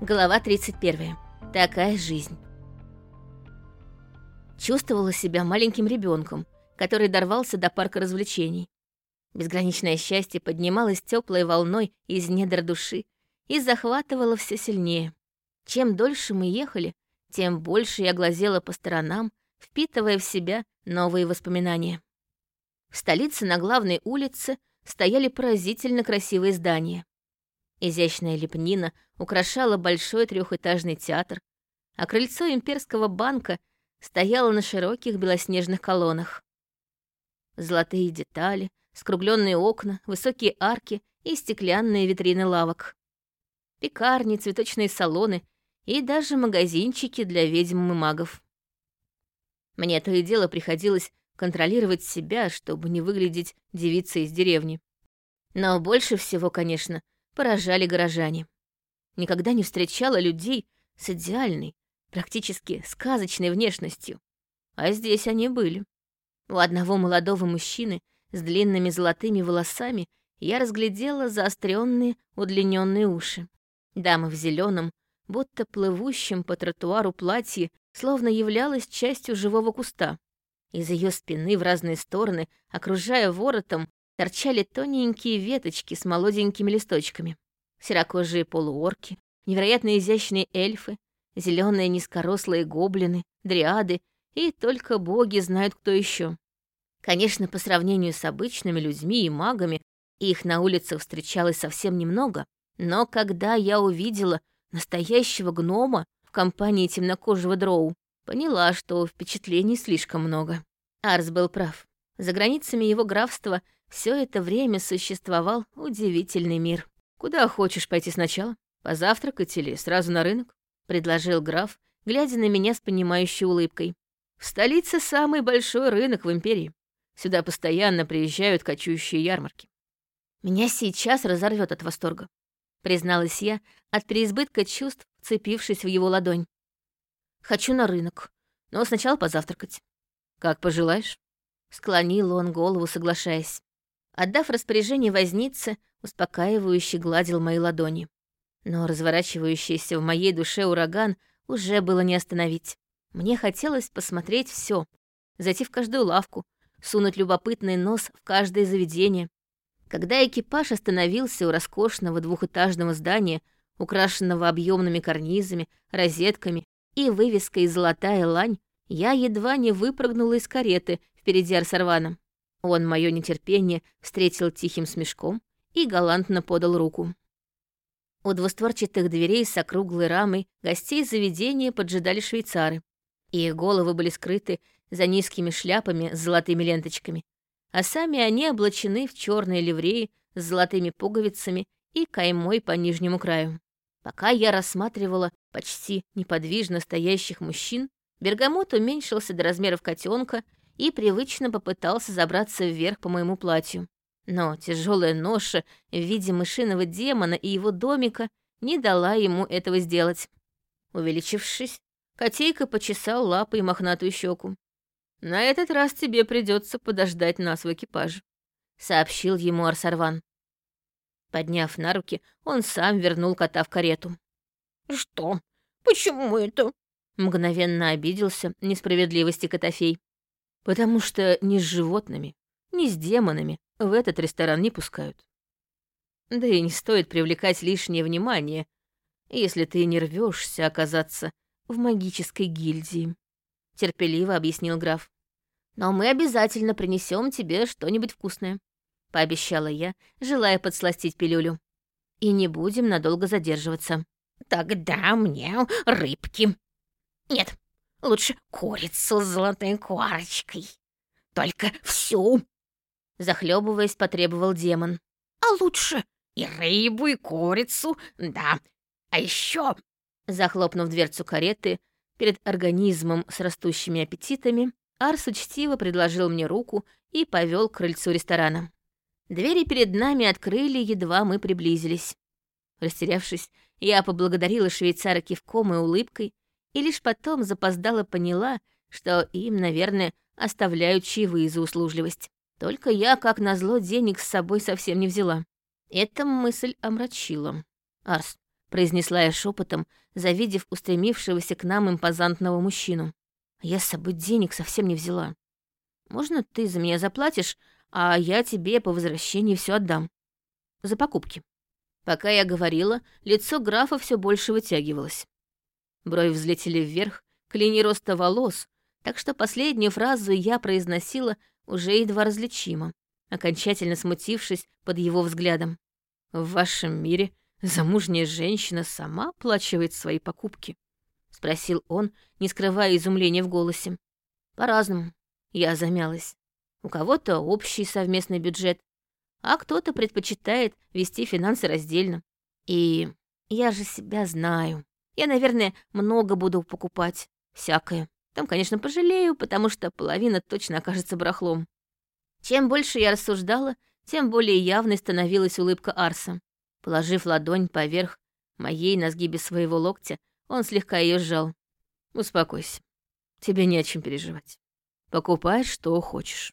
Глава 31. Такая жизнь. Чувствовала себя маленьким ребенком, который дорвался до парка развлечений. Безграничное счастье поднималось теплой волной из недр души и захватывало все сильнее. Чем дольше мы ехали, тем больше я глазела по сторонам, впитывая в себя новые воспоминания. В столице на главной улице стояли поразительно красивые здания. Изящная лепнина украшала большой трехэтажный театр, а крыльцо имперского банка стояло на широких белоснежных колоннах. Золотые детали, скругленные окна, высокие арки и стеклянные витрины лавок. Пекарни, цветочные салоны и даже магазинчики для ведьм и магов. Мне то и дело приходилось контролировать себя, чтобы не выглядеть девицей из деревни. Но больше всего, конечно, поражали горожане. Никогда не встречала людей с идеальной, практически сказочной внешностью. А здесь они были. У одного молодого мужчины с длинными золотыми волосами я разглядела заостренные, удлиненные уши. Дама в зеленом, будто плывущем по тротуару платье, словно являлась частью живого куста. Из ее спины в разные стороны, окружая воротом, торчали тоненькие веточки с молоденькими листочками. Серокожие полуорки, невероятно изящные эльфы, зеленые низкорослые гоблины, дриады и только боги знают, кто еще. Конечно, по сравнению с обычными людьми и магами, их на улицах встречалось совсем немного, но когда я увидела настоящего гнома в компании темнокожего дроу, поняла, что впечатлений слишком много. Арс был прав. За границами его графства все это время существовал удивительный мир. «Куда хочешь пойти сначала? Позавтракать или сразу на рынок?» — предложил граф, глядя на меня с понимающей улыбкой. «В столице самый большой рынок в империи. Сюда постоянно приезжают кочующие ярмарки». «Меня сейчас разорвет от восторга», — призналась я, от переизбытка чувств, цепившись в его ладонь. «Хочу на рынок, но сначала позавтракать». «Как пожелаешь», — склонил он голову, соглашаясь. Отдав распоряжение вознице, успокаивающе гладил мои ладони. Но разворачивающийся в моей душе ураган уже было не остановить. Мне хотелось посмотреть все, зайти в каждую лавку, сунуть любопытный нос в каждое заведение. Когда экипаж остановился у роскошного двухэтажного здания, украшенного объемными карнизами, розетками и вывеской «Золотая лань», я едва не выпрыгнула из кареты впереди Арсарвана. Он мое нетерпение встретил тихим смешком и галантно подал руку. У двустворчатых дверей с округлой рамой гостей заведения поджидали швейцары. Их головы были скрыты за низкими шляпами с золотыми ленточками, а сами они облачены в черные ливреи с золотыми пуговицами и каймой по нижнему краю. Пока я рассматривала почти неподвижно стоящих мужчин, бергамот уменьшился до размеров котенка и привычно попытался забраться вверх по моему платью. Но тяжелая ноша в виде мышиного демона и его домика не дала ему этого сделать. Увеличившись, котейка почесал лапой мохнатую щеку. «На этот раз тебе придется подождать нас в экипаже», — сообщил ему Арсарван. Подняв на руки, он сам вернул кота в карету. «Что? Почему это?» Мгновенно обиделся несправедливости Котофей. Потому что ни с животными, ни с демонами в этот ресторан не пускают. Да и не стоит привлекать лишнее внимание, если ты не рвешься оказаться в магической гильдии», — терпеливо объяснил граф. «Но мы обязательно принесем тебе что-нибудь вкусное», — пообещала я, желая подсластить пилюлю. «И не будем надолго задерживаться». «Тогда мне рыбки». «Нет, Лучше курицу с золотой корочкой. Только всю!» Захлебываясь, потребовал демон. «А лучше и рыбу, и курицу, да. А еще...» Захлопнув дверцу кареты перед организмом с растущими аппетитами, Арс учтиво предложил мне руку и повел к крыльцу ресторана. Двери перед нами открыли, едва мы приблизились. Растерявшись, я поблагодарила швейцара кивком и улыбкой, и лишь потом запоздала поняла, что им, наверное, оставляют чаевые за услужливость. Только я, как назло, денег с собой совсем не взяла. Эта мысль омрачила. «Арс, произнесла я шепотом, завидев устремившегося к нам импозантного мужчину. Я с собой денег совсем не взяла. Можно ты за меня заплатишь, а я тебе по возвращении все отдам. За покупки. Пока я говорила, лицо графа все больше вытягивалось. Брови взлетели вверх, к линии роста волос, так что последнюю фразу я произносила уже едва различимо, окончательно смутившись под его взглядом. «В вашем мире замужняя женщина сама оплачивает свои покупки?» — спросил он, не скрывая изумления в голосе. «По-разному». Я замялась. У кого-то общий совместный бюджет, а кто-то предпочитает вести финансы раздельно. И я же себя знаю. Я, наверное, много буду покупать. Всякое. Там, конечно, пожалею, потому что половина точно окажется барахлом. Чем больше я рассуждала, тем более явной становилась улыбка Арса. Положив ладонь поверх моей на сгибе своего локтя, он слегка ее сжал. «Успокойся. Тебе не о чем переживать. Покупай, что хочешь».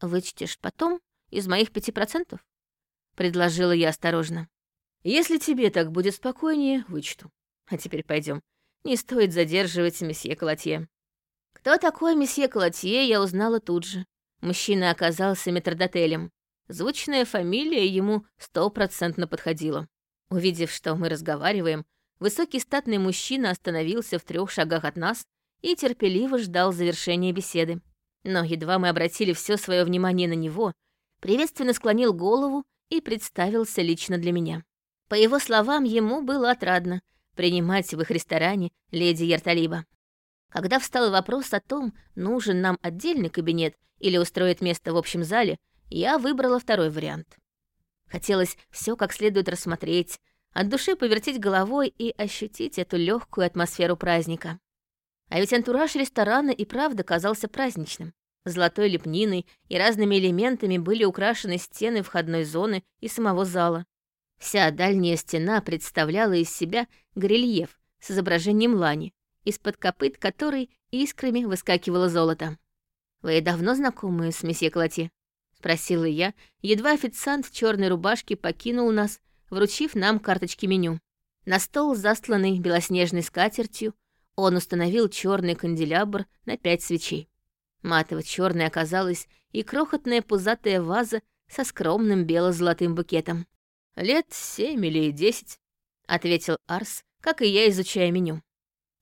«Вычтешь потом из моих пяти процентов?» — предложила я осторожно. «Если тебе так будет спокойнее, вычту. А теперь пойдем. Не стоит задерживать месье Колотье». Кто такой месье Колотье, я узнала тут же. Мужчина оказался метрдотелем. Звучная фамилия ему стопроцентно подходила. Увидев, что мы разговариваем, высокий статный мужчина остановился в трех шагах от нас и терпеливо ждал завершения беседы. Но едва мы обратили все свое внимание на него, приветственно склонил голову и представился лично для меня. По его словам, ему было отрадно принимать в их ресторане леди Ярталиба. Когда встал вопрос о том, нужен нам отдельный кабинет или устроить место в общем зале, я выбрала второй вариант. Хотелось все как следует рассмотреть, от души повертеть головой и ощутить эту легкую атмосферу праздника. А ведь антураж ресторана и правда казался праздничным. Золотой лепниной и разными элементами были украшены стены входной зоны и самого зала. Вся дальняя стена представляла из себя горельеф с изображением лани, из-под копыт которой искрами выскакивало золото. «Вы давно знакомы с месье Клати?» — спросила я, едва официант в черной рубашке покинул нас, вручив нам карточки меню. На стол, застланный белоснежной скатертью, он установил черный канделябр на пять свечей. Матово-черной оказалась и крохотная пузатая ваза со скромным бело-золотым букетом. «Лет семь или десять», — ответил Арс, как и я, изучая меню.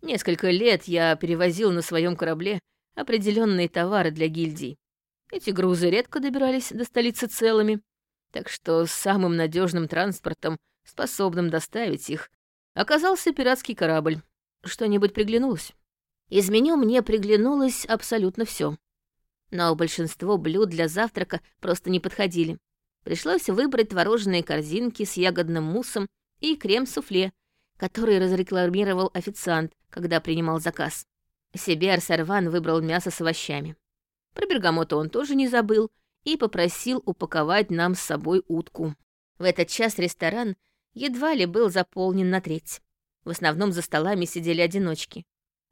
«Несколько лет я перевозил на своем корабле определенные товары для гильдий. Эти грузы редко добирались до столицы целыми, так что самым надежным транспортом, способным доставить их, оказался пиратский корабль. Что-нибудь приглянулось?» Из меню мне приглянулось абсолютно все. Но большинство блюд для завтрака просто не подходили. Пришлось выбрать творожные корзинки с ягодным муссом и крем-суфле, который разрекламировал официант, когда принимал заказ. Себе Арсарван выбрал мясо с овощами. Про бергамота он тоже не забыл и попросил упаковать нам с собой утку. В этот час ресторан едва ли был заполнен на треть. В основном за столами сидели одиночки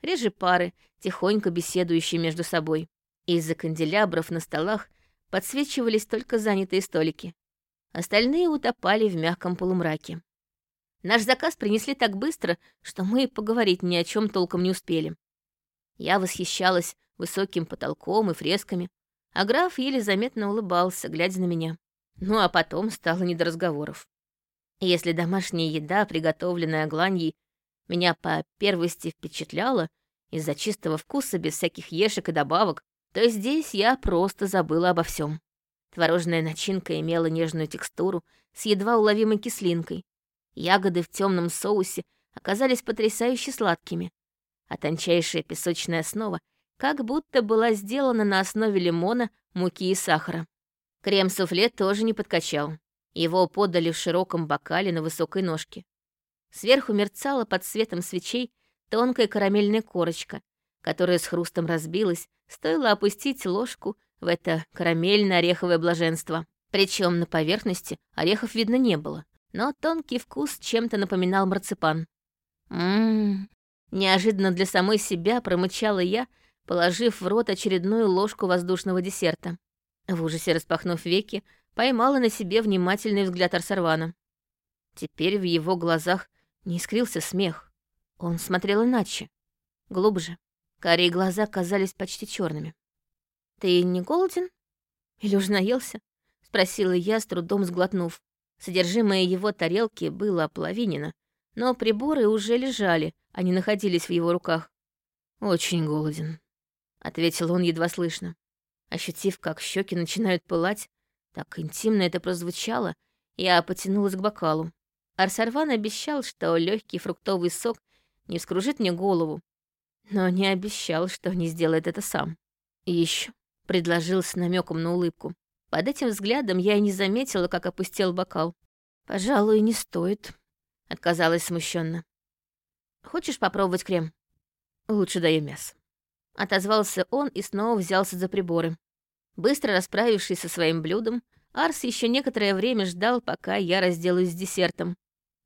реже пары, тихонько беседующие между собой. Из-за канделябров на столах подсвечивались только занятые столики. Остальные утопали в мягком полумраке. Наш заказ принесли так быстро, что мы поговорить ни о чем толком не успели. Я восхищалась высоким потолком и фресками, а граф еле заметно улыбался, глядя на меня. Ну а потом стало не до разговоров. Если домашняя еда, приготовленная Агланьей, меня по первости впечатляло из-за чистого вкуса без всяких ешек и добавок, то здесь я просто забыла обо всем. Творожная начинка имела нежную текстуру с едва уловимой кислинкой. Ягоды в темном соусе оказались потрясающе сладкими, а тончайшая песочная основа как будто была сделана на основе лимона, муки и сахара. Крем-суфле тоже не подкачал. Его подали в широком бокале на высокой ножке. Сверху мерцала под светом свечей тонкая карамельная корочка, которая с хрустом разбилась, стоило опустить ложку в это карамельно-ореховое блаженство. Причем на поверхности орехов видно не было, но тонкий вкус чем-то напоминал марципан. Ммм, неожиданно для самой себя промычала я, положив в рот очередную ложку воздушного десерта. В ужасе распахнув веки, поймала на себе внимательный взгляд Арсарвана. Теперь в его глазах не искрился смех. Он смотрел иначе, глубже. Карие глаза казались почти черными. «Ты не голоден? Или уже наелся?» — спросила я, с трудом сглотнув. Содержимое его тарелки было ополовинено, но приборы уже лежали, они находились в его руках. «Очень голоден», — ответил он едва слышно. Ощутив, как щеки начинают пылать, так интимно это прозвучало, я потянулась к бокалу. Арсарван обещал, что легкий фруктовый сок не вскружит мне голову, но не обещал, что не сделает это сам. И еще предложил с намеком на улыбку. Под этим взглядом я и не заметила, как опустил бокал. «Пожалуй, не стоит», — отказалась смущенно. «Хочешь попробовать крем?» «Лучше дай мясо». Отозвался он и снова взялся за приборы. Быстро расправившись со своим блюдом, Арс еще некоторое время ждал, пока я разделаюсь с десертом.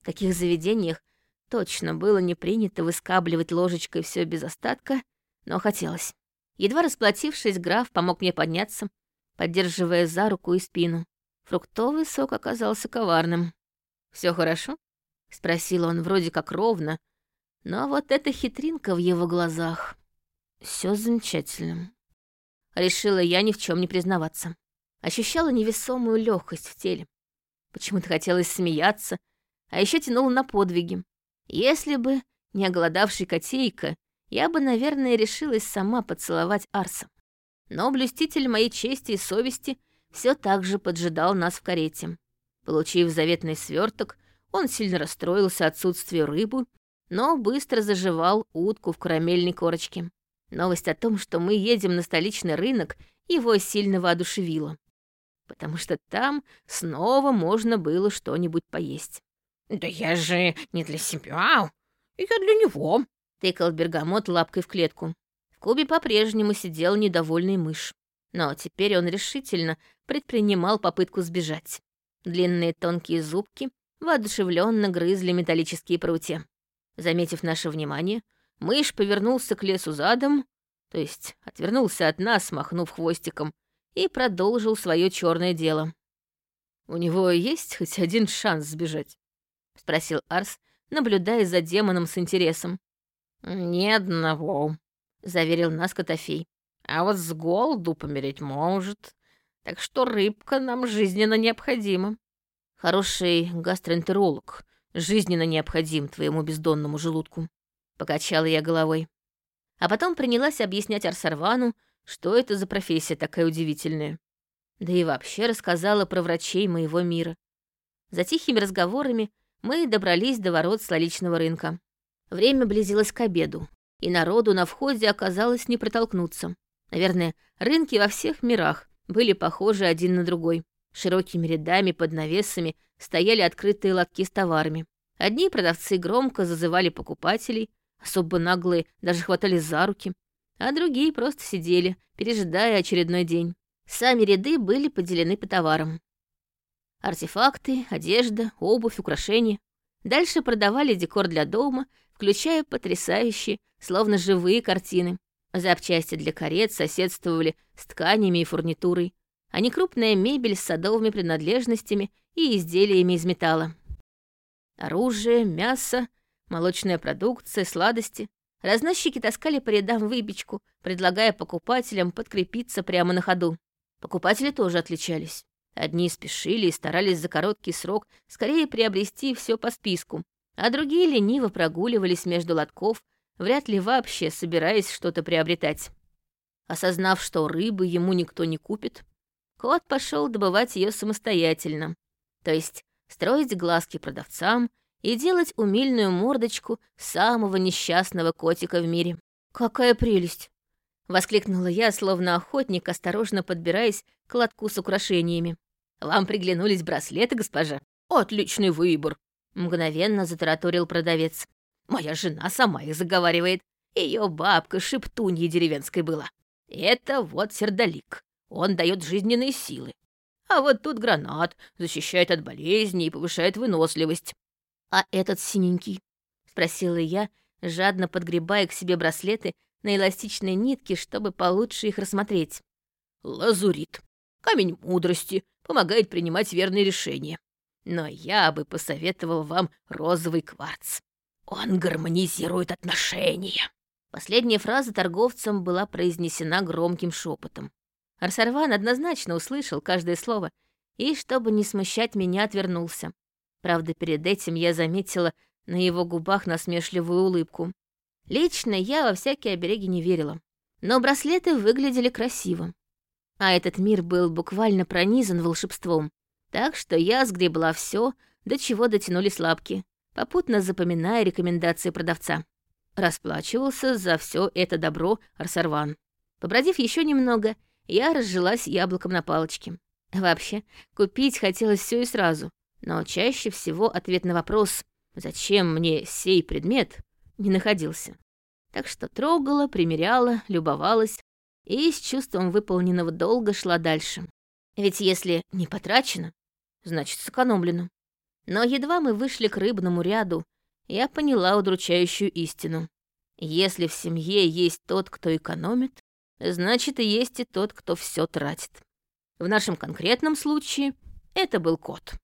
В таких заведениях точно было не принято выскабливать ложечкой все без остатка, но хотелось. Едва расплатившись, граф помог мне подняться, поддерживая за руку и спину. Фруктовый сок оказался коварным. Все хорошо?» — спросил он вроде как ровно, но вот эта хитринка в его глазах. Все замечательно. Решила я ни в чем не признаваться. Ощущала невесомую легкость в теле. Почему-то хотелось смеяться, а еще тянула на подвиги. Если бы не оголодавший котейка, я бы, наверное, решилась сама поцеловать Арса. Но блюститель моей чести и совести все так же поджидал нас в карете. Получив заветный сверток, он сильно расстроился отсутствию рыбы, но быстро заживал утку в карамельной корочке. Новость о том, что мы едем на столичный рынок, его сильно воодушевила. Потому что там снова можно было что-нибудь поесть. «Да я же не для себя, я для него», — тыкал Бергамот лапкой в клетку. В кубе по-прежнему сидел недовольный мышь. Но теперь он решительно предпринимал попытку сбежать. Длинные тонкие зубки воодушевленно грызли металлические прутья. Заметив наше внимание, Мышь повернулся к лесу задом, то есть отвернулся от нас, махнув хвостиком, и продолжил свое черное дело. «У него есть хоть один шанс сбежать?» — спросил Арс, наблюдая за демоном с интересом. «Ни одного», — заверил нас Котофей. «А вот с голоду помереть может, так что рыбка нам жизненно необходима». «Хороший гастроэнтеролог жизненно необходим твоему бездонному желудку», Покачала я головой. А потом принялась объяснять Арсарвану, что это за профессия такая удивительная. Да и вообще рассказала про врачей моего мира. За тихими разговорами мы добрались до ворот столичного рынка. Время близилось к обеду, и народу на входе оказалось не протолкнуться. Наверное, рынки во всех мирах были похожи один на другой. Широкими рядами под навесами стояли открытые лотки с товарами. Одни продавцы громко зазывали покупателей, Особо наглые даже хватали за руки, а другие просто сидели, пережидая очередной день. Сами ряды были поделены по товарам. Артефакты, одежда, обувь, украшения. Дальше продавали декор для дома, включая потрясающие, словно живые картины. Запчасти для карет соседствовали с тканями и фурнитурой, а не крупная мебель с садовыми принадлежностями и изделиями из металла. Оружие, мясо, молочная продукция, сладости. Разносчики таскали по рядам выпечку, предлагая покупателям подкрепиться прямо на ходу. Покупатели тоже отличались. Одни спешили и старались за короткий срок скорее приобрести все по списку, а другие лениво прогуливались между лотков, вряд ли вообще собираясь что-то приобретать. Осознав, что рыбы ему никто не купит, кот пошел добывать ее самостоятельно, то есть строить глазки продавцам и делать умильную мордочку самого несчастного котика в мире. «Какая прелесть!» — воскликнула я, словно охотник, осторожно подбираясь к лотку с украшениями. «Вам приглянулись браслеты, госпожа?» «Отличный выбор!» — мгновенно затараторил продавец. «Моя жена сама их заговаривает. Ее бабка шептуньей деревенской была. Это вот сердолик. Он дает жизненные силы. А вот тут гранат, защищает от болезней и повышает выносливость. «А этот синенький?» — спросила я, жадно подгребая к себе браслеты на эластичной нитке, чтобы получше их рассмотреть. «Лазурит. Камень мудрости. Помогает принимать верные решения. Но я бы посоветовал вам розовый кварц». Он гармонизирует отношения. Последняя фраза торговцем была произнесена громким шепотом. Арсарван однозначно услышал каждое слово и, чтобы не смущать меня, отвернулся. Правда, перед этим я заметила на его губах насмешливую улыбку. Лично я во всякие обереги не верила, но браслеты выглядели красиво. А этот мир был буквально пронизан волшебством, так что я сгребла все, до чего дотянулись лапки, попутно запоминая рекомендации продавца. Расплачивался за все это добро Арсарван. Побродив еще немного, я разжилась яблоком на палочке. Вообще, купить хотелось все и сразу, но чаще всего ответ на вопрос «Зачем мне сей предмет?» не находился. Так что трогала, примеряла, любовалась и с чувством выполненного долга шла дальше. Ведь если не потрачено, значит, сэкономлено. Но едва мы вышли к рыбному ряду, я поняла удручающую истину. Если в семье есть тот, кто экономит, значит, и есть и тот, кто все тратит. В нашем конкретном случае это был кот.